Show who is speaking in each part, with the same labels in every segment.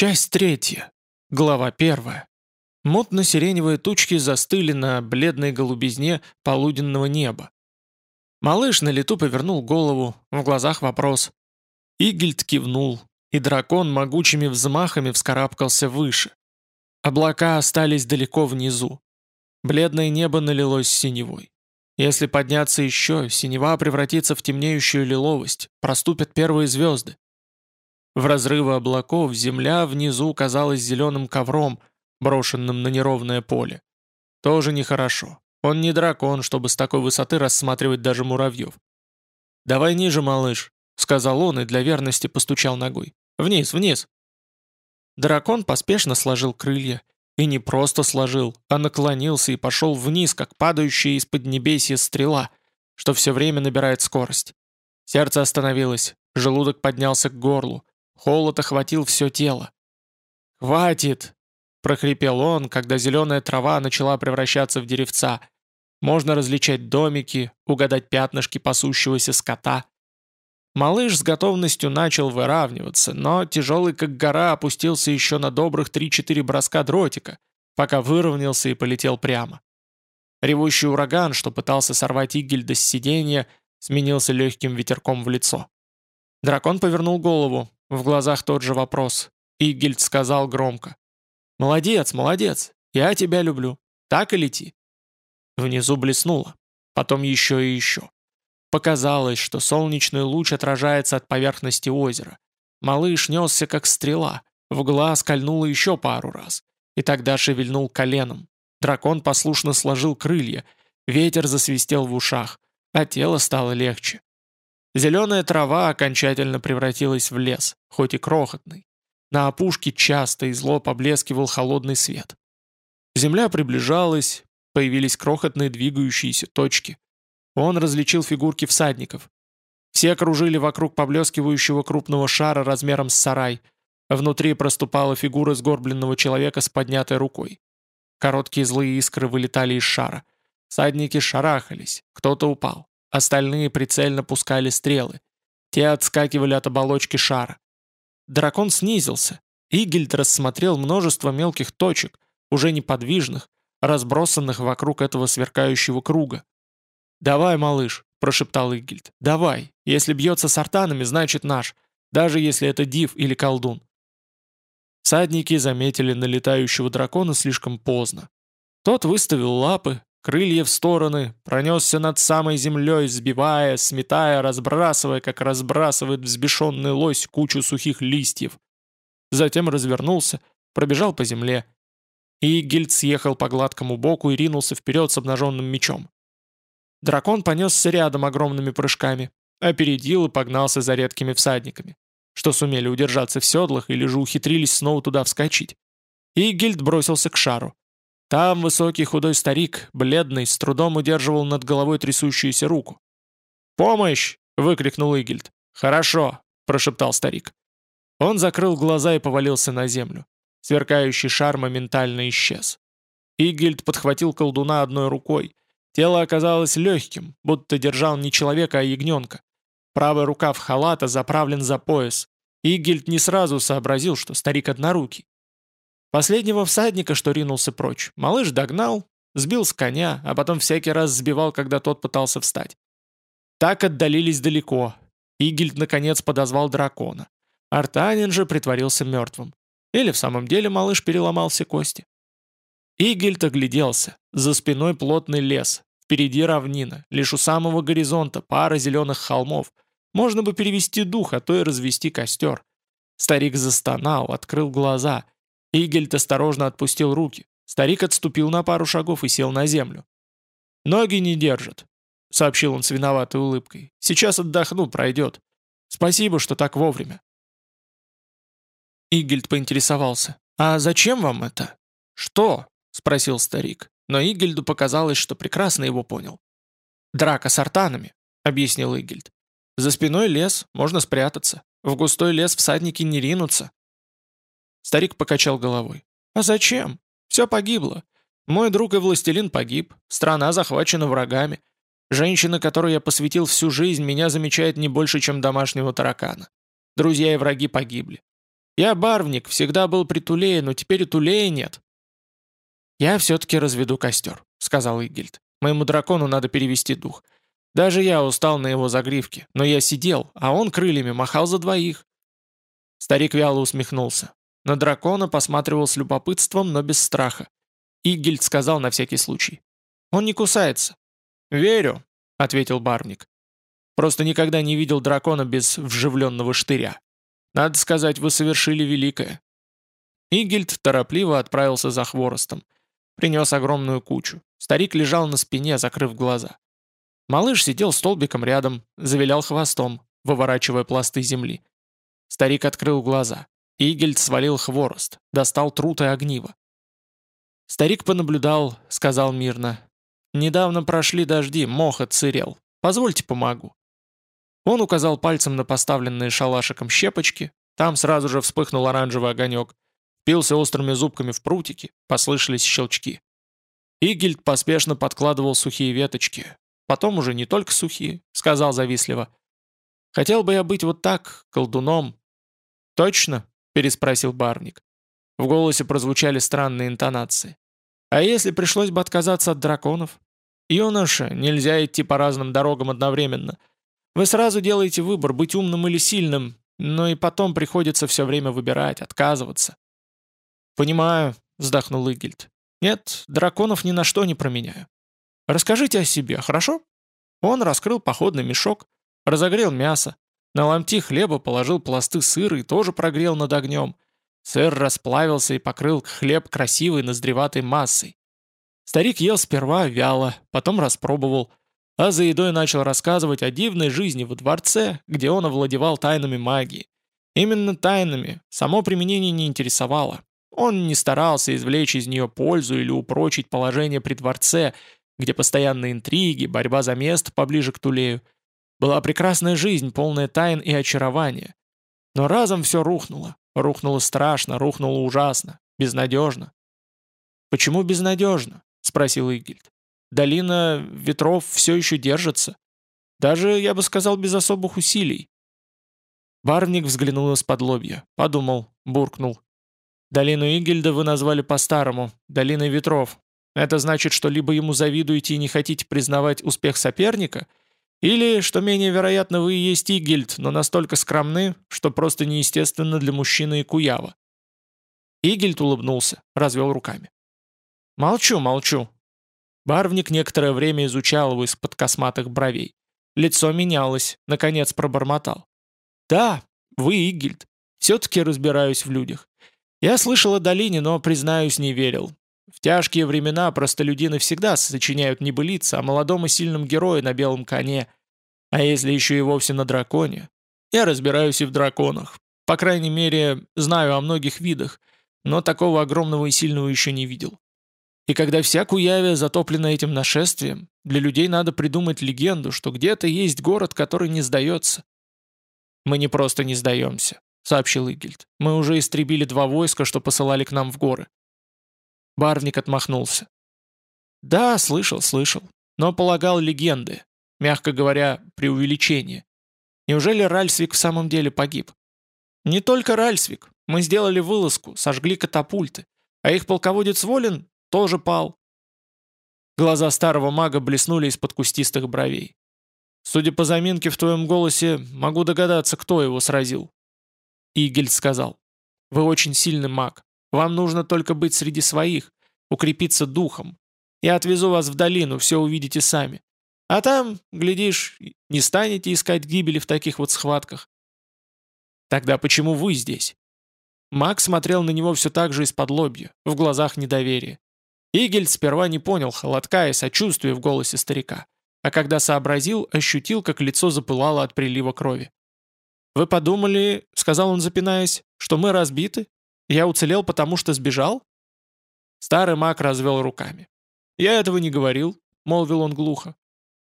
Speaker 1: Часть третья. Глава первая. Мутно-сиреневые тучки застыли на бледной голубизне полуденного неба. Малыш на лету повернул голову, в глазах вопрос. Игельд кивнул, и дракон могучими взмахами вскарабкался выше. Облака остались далеко внизу. Бледное небо налилось синевой. Если подняться еще, синева превратится в темнеющую лиловость, проступят первые звезды. В разрывы облаков земля внизу казалась зеленым ковром, брошенным на неровное поле. Тоже нехорошо. Он не дракон, чтобы с такой высоты рассматривать даже муравьев. «Давай ниже, малыш», — сказал он и для верности постучал ногой. «Вниз, вниз». Дракон поспешно сложил крылья. И не просто сложил, а наклонился и пошел вниз, как падающая из-под небесья стрела, что все время набирает скорость. Сердце остановилось, желудок поднялся к горлу. Холод охватил все тело. «Хватит!» — прохрипел он, когда зеленая трава начала превращаться в деревца. Можно различать домики, угадать пятнышки пасущегося скота. Малыш с готовностью начал выравниваться, но тяжелый как гора опустился еще на добрых 3-4 броска дротика, пока выровнялся и полетел прямо. Ревущий ураган, что пытался сорвать Игельда с сиденья, сменился легким ветерком в лицо. Дракон повернул голову, в глазах тот же вопрос. Игельд сказал громко. «Молодец, молодец, я тебя люблю. Так и лети». Внизу блеснуло. Потом еще и еще. Показалось, что солнечный луч отражается от поверхности озера. Малыш несся, как стрела. В глаз кольнуло еще пару раз. И тогда шевельнул коленом. Дракон послушно сложил крылья. Ветер засвистел в ушах, а тело стало легче. Зеленая трава окончательно превратилась в лес, хоть и крохотный. На опушке часто и зло поблескивал холодный свет. Земля приближалась, появились крохотные двигающиеся точки. Он различил фигурки всадников. Все кружили вокруг поблескивающего крупного шара размером с сарай. Внутри проступала фигура сгорбленного человека с поднятой рукой. Короткие злые искры вылетали из шара. Всадники шарахались, кто-то упал. Остальные прицельно пускали стрелы. Те отскакивали от оболочки шара. Дракон снизился. Игельд рассмотрел множество мелких точек, уже неподвижных, разбросанных вокруг этого сверкающего круга. «Давай, малыш», — прошептал Игельд, — «давай. Если бьется с артанами, значит наш, даже если это див или колдун». Садники заметили налетающего дракона слишком поздно. Тот выставил лапы, Крылья в стороны, пронесся над самой землей, сбивая, сметая, разбрасывая, как разбрасывает взбешенный лось кучу сухих листьев. Затем развернулся, пробежал по земле. И Гильд съехал по гладкому боку и ринулся вперед с обнаженным мечом. Дракон понесся рядом огромными прыжками, опередил и погнался за редкими всадниками, что сумели удержаться в седлах или же ухитрились снова туда вскочить. И Гильд бросился к шару. Там высокий худой старик, бледный, с трудом удерживал над головой трясущуюся руку. «Помощь!» — выкрикнул Игельд. «Хорошо!» — прошептал старик. Он закрыл глаза и повалился на землю. Сверкающий шар моментально исчез. Игельд подхватил колдуна одной рукой. Тело оказалось легким, будто держал не человека, а ягненка. Правая рука в халата заправлен за пояс. Игельд не сразу сообразил, что старик однорукий. Последнего всадника, что ринулся прочь, малыш догнал, сбил с коня, а потом всякий раз сбивал, когда тот пытался встать. Так отдалились далеко. Игельд наконец подозвал дракона. Артанин же притворился мертвым. Или в самом деле малыш переломал все кости. Игельд огляделся. За спиной плотный лес. Впереди равнина. Лишь у самого горизонта пара зеленых холмов. Можно бы перевести дух, а то и развести костер. Старик застонал, открыл глаза — Игельд осторожно отпустил руки. Старик отступил на пару шагов и сел на землю. «Ноги не держат», — сообщил он с виноватой улыбкой. «Сейчас отдохну, пройдет. Спасибо, что так вовремя». Игельд поинтересовался. «А зачем вам это?» «Что?» — спросил старик. Но Игельду показалось, что прекрасно его понял. «Драка с артанами», — объяснил Игельд. «За спиной лес, можно спрятаться. В густой лес всадники не ринутся. Старик покачал головой. «А зачем? Все погибло. Мой друг и властелин погиб, страна захвачена врагами. Женщина, которой я посвятил всю жизнь, меня замечает не больше, чем домашнего таракана. Друзья и враги погибли. Я барвник, всегда был при Тулее, но теперь и Тулея нет». «Я все-таки разведу костер», — сказал Игельд. «Моему дракону надо перевести дух. Даже я устал на его загривке, но я сидел, а он крыльями махал за двоих». Старик вяло усмехнулся. На дракона посматривал с любопытством, но без страха. Игельд сказал на всякий случай. «Он не кусается». «Верю», — ответил барвник. «Просто никогда не видел дракона без вживленного штыря. Надо сказать, вы совершили великое». Игельд торопливо отправился за хворостом. Принес огромную кучу. Старик лежал на спине, закрыв глаза. Малыш сидел столбиком рядом, завилял хвостом, выворачивая пласты земли. Старик открыл глаза. Игельд свалил хворост, достал труд и огниво. Старик понаблюдал, сказал мирно. «Недавно прошли дожди, мох отсырел. Позвольте помогу». Он указал пальцем на поставленные шалашиком щепочки, там сразу же вспыхнул оранжевый огонек, пился острыми зубками в прутики, послышались щелчки. Игельд поспешно подкладывал сухие веточки, потом уже не только сухие, сказал завистливо. «Хотел бы я быть вот так, колдуном». «Точно?» — переспросил барник. В голосе прозвучали странные интонации. «А если пришлось бы отказаться от драконов? Юноша, нельзя идти по разным дорогам одновременно. Вы сразу делаете выбор, быть умным или сильным, но и потом приходится все время выбирать, отказываться». «Понимаю», — вздохнул Игельд. «Нет, драконов ни на что не променяю. Расскажите о себе, хорошо?» Он раскрыл походный мешок, разогрел мясо, на ломти хлеба положил пласты сыра и тоже прогрел над огнем. Сыр расплавился и покрыл хлеб красивой ноздреватой массой. Старик ел сперва вяло, потом распробовал, а за едой начал рассказывать о дивной жизни во дворце, где он овладевал тайнами магии. Именно тайнами, само применение не интересовало. Он не старался извлечь из нее пользу или упрочить положение при дворце, где постоянные интриги, борьба за место поближе к Тулею – была прекрасная жизнь, полная тайн и очарования. Но разом все рухнуло. Рухнуло страшно, рухнуло ужасно, безнадежно. «Почему безнадежно?» — спросил Игельд. «Долина ветров все еще держится. Даже, я бы сказал, без особых усилий». Барвник взглянул из-под лобья, подумал, буркнул. «Долину Игельда вы назвали по-старому, долиной ветров. Это значит, что либо ему завидуете и не хотите признавать успех соперника — или, что менее вероятно, вы и есть Игельд, но настолько скромны, что просто неестественно для мужчины и куява. Игельд улыбнулся, развел руками. «Молчу, молчу». Барвник некоторое время изучал его из-под косматых бровей. Лицо менялось, наконец пробормотал. «Да, вы Игельд. Все-таки разбираюсь в людях. Я слышал о долине, но, признаюсь, не верил. Тяжкие времена простолюдины всегда сочиняют небылицы о молодом и сильном герое на белом коне. А если еще и вовсе на драконе? Я разбираюсь и в драконах. По крайней мере, знаю о многих видах, но такого огромного и сильного еще не видел. И когда вся Куявия затоплена этим нашествием, для людей надо придумать легенду, что где-то есть город, который не сдается. «Мы не просто не сдаемся», — сообщил Игельд. «Мы уже истребили два войска, что посылали к нам в горы. Барвник отмахнулся. «Да, слышал, слышал. Но полагал легенды. Мягко говоря, преувеличение. Неужели Ральсвик в самом деле погиб? Не только Ральсвик. Мы сделали вылазку, сожгли катапульты. А их полководец Волин тоже пал. Глаза старого мага блеснули из-под кустистых бровей. «Судя по заминке в твоем голосе, могу догадаться, кто его сразил». Игельд сказал, «Вы очень сильный маг. Вам нужно только быть среди своих, укрепиться духом. Я отвезу вас в долину, все увидите сами. А там, глядишь, не станете искать гибели в таких вот схватках. Тогда почему вы здесь? Макс смотрел на него все так же из-под лобья, в глазах недоверие. Игель сперва не понял холодка и сочувствия в голосе старика, а когда сообразил, ощутил, как лицо запылало от прилива крови. «Вы подумали, — сказал он запинаясь, — что мы разбиты? Я уцелел, потому что сбежал?» Старый маг развел руками. «Я этого не говорил», — молвил он глухо.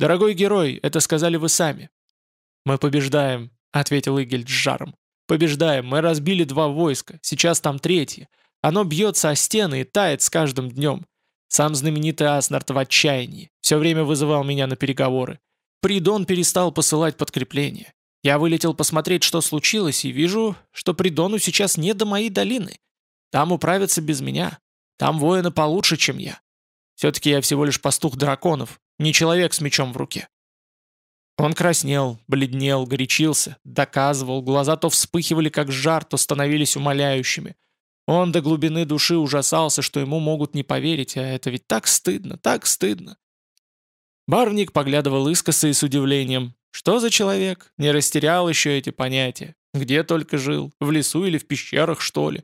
Speaker 1: «Дорогой герой, это сказали вы сами». «Мы побеждаем», — ответил Игель с жаром. «Побеждаем, мы разбили два войска, сейчас там третье. Оно бьется о стены и тает с каждым днем. Сам знаменитый Аснард в отчаянии, все время вызывал меня на переговоры. Придон перестал посылать подкрепления. Я вылетел посмотреть, что случилось, и вижу, что Придону сейчас не до моей долины. Там управятся без меня. Там воины получше, чем я. Все-таки я всего лишь пастух драконов, не человек с мечом в руке. Он краснел, бледнел, горячился, доказывал, глаза то вспыхивали как жар, то становились умоляющими. Он до глубины души ужасался, что ему могут не поверить, а это ведь так стыдно, так стыдно. Барвник поглядывал искоса и с удивлением. Что за человек? Не растерял еще эти понятия. Где только жил? В лесу или в пещерах, что ли?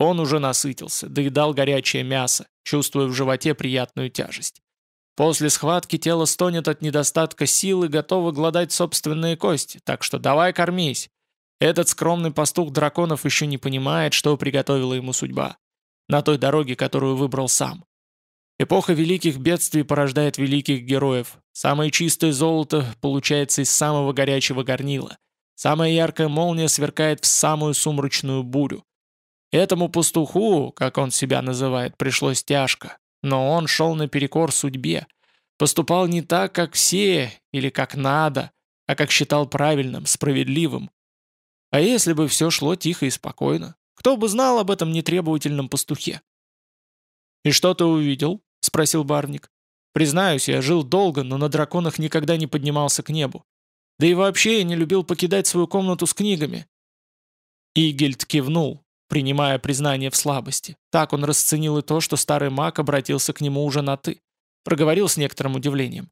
Speaker 1: Он уже насытился, доедал горячее мясо, чувствуя в животе приятную тяжесть. После схватки тело стонет от недостатка сил и готово гладать собственные кости, так что давай кормись. Этот скромный пастух драконов еще не понимает, что приготовила ему судьба. На той дороге, которую выбрал сам. Эпоха великих бедствий порождает великих героев. Самое чистое золото получается из самого горячего горнила. Самая яркая молния сверкает в самую сумрачную бурю. Этому пастуху, как он себя называет, пришлось тяжко. Но он шел наперекор судьбе. Поступал не так, как все, или как надо, а как считал правильным, справедливым. А если бы все шло тихо и спокойно? Кто бы знал об этом нетребовательном пастухе? «И что ты увидел?» — спросил Барник. «Признаюсь, я жил долго, но на драконах никогда не поднимался к небу. Да и вообще я не любил покидать свою комнату с книгами». Игельд кивнул, принимая признание в слабости. Так он расценил и то, что старый маг обратился к нему уже на «ты». Проговорил с некоторым удивлением.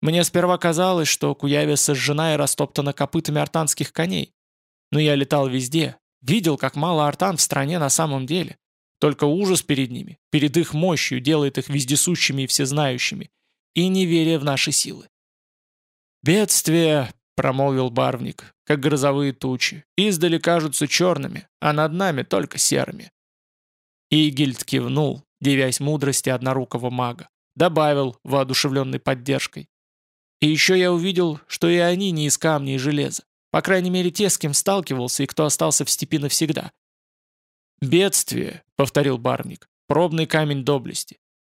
Speaker 1: Мне сперва казалось, что Куяве сожжена и растоптана копытами артанских коней. Но я летал везде, видел, как мало артан в стране на самом деле. Только ужас перед ними, перед их мощью делает их вездесущими и всезнающими, и неверие в наши силы. «Бедствие», — промолвил барвник, — «как грозовые тучи, издали кажутся черными, а над нами только серыми». Игельд кивнул, девясь мудрости однорукого мага, добавил, воодушевленной поддержкой. «И еще я увидел, что и они не из камня и железа. По крайней мере, те, с кем сталкивался и кто остался в степи навсегда. «Бедствие», — повторил барник, — «пробный камень доблести.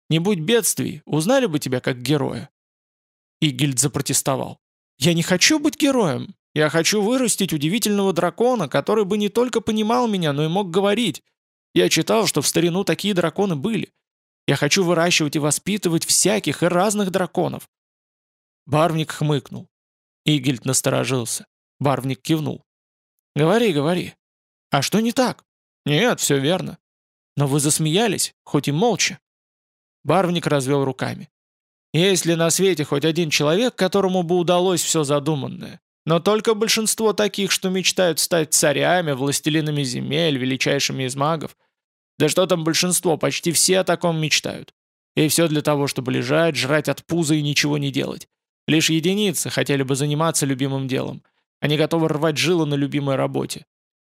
Speaker 1: Не будь бедствий, узнали бы тебя как героя». Игильд запротестовал. «Я не хочу быть героем. Я хочу вырастить удивительного дракона, который бы не только понимал меня, но и мог говорить. Я читал, что в старину такие драконы были. Я хочу выращивать и воспитывать всяких и разных драконов». Барвник хмыкнул. Игильд насторожился. Барвник кивнул. «Говори, говори. А что не так?» «Нет, все верно. Но вы засмеялись, хоть и молча». Барвник развел руками. «Есть ли на свете хоть один человек, которому бы удалось все задуманное? Но только большинство таких, что мечтают стать царями, властелинами земель, величайшими из магов. Да что там большинство, почти все о таком мечтают. И все для того, чтобы лежать, жрать от пуза и ничего не делать. Лишь единицы хотели бы заниматься любимым делом. Они готовы рвать жилы на любимой работе.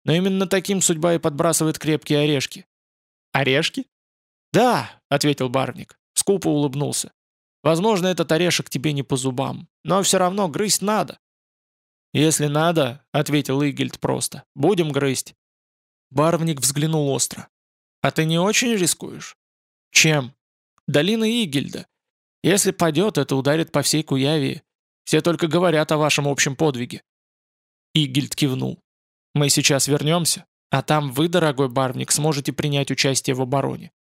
Speaker 1: Но именно таким судьба и подбрасывает крепкие орешки. «Орешки?» «Да», — ответил барвник. Скупо улыбнулся. «Возможно, этот орешек тебе не по зубам, но все равно грызть надо». «Если надо», — ответил Игельд просто, — «будем грызть». Барвник взглянул остро. «А ты не очень рискуешь?» «Чем?» «Долина Игельда. Если падет, это ударит по всей Куявии. Все только говорят о вашем общем подвиге». Игельд кивнул. «Мы сейчас вернемся, а там вы, дорогой барвник, сможете принять участие в обороне.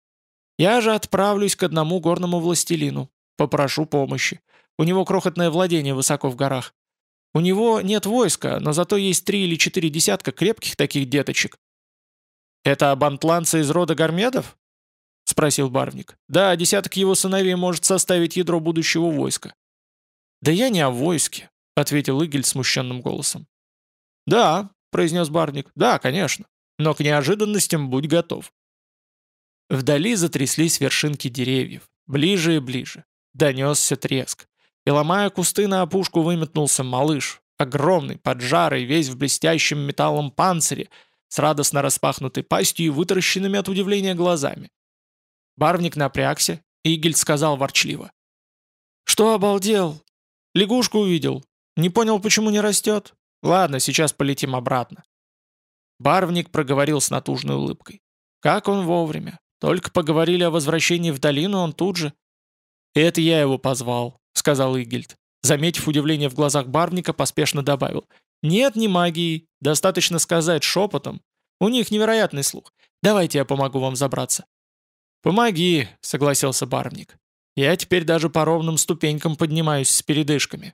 Speaker 1: Я же отправлюсь к одному горному властелину, попрошу помощи. У него крохотное владение высоко в горах. У него нет войска, но зато есть три или четыре десятка крепких таких деточек». «Это абантланцы из рода Гармедов?» — спросил Барвник. «Да, десяток его сыновей может составить ядро будущего войска». «Да я не о войске», — ответил Игель смущенным голосом. «Да», — произнес Барник, — «да, конечно. Но к неожиданностям будь готов». Вдали затряслись вершинки деревьев, ближе и ближе. Донесся треск. И ломая кусты на опушку выметнулся малыш, огромный, поджарый, весь в блестящем металлом панцире, с радостно распахнутой пастью и вытаращенными от удивления глазами. Барвник напрягся, и Игельд сказал ворчливо. «Что обалдел? Лягушку увидел. Не понял, почему не растет? Ладно, сейчас полетим обратно. Барвник проговорил с натужной улыбкой. Как он вовремя. Только поговорили о возвращении в долину, он тут же... «Это я его позвал», — сказал Игельд. Заметив удивление в глазах Барвника, поспешно добавил. «Нет ни магии, достаточно сказать шепотом. У них невероятный слух. Давайте я помогу вам забраться». «Помоги», — согласился барвник. «Я теперь даже по ровным ступенькам поднимаюсь с передышками».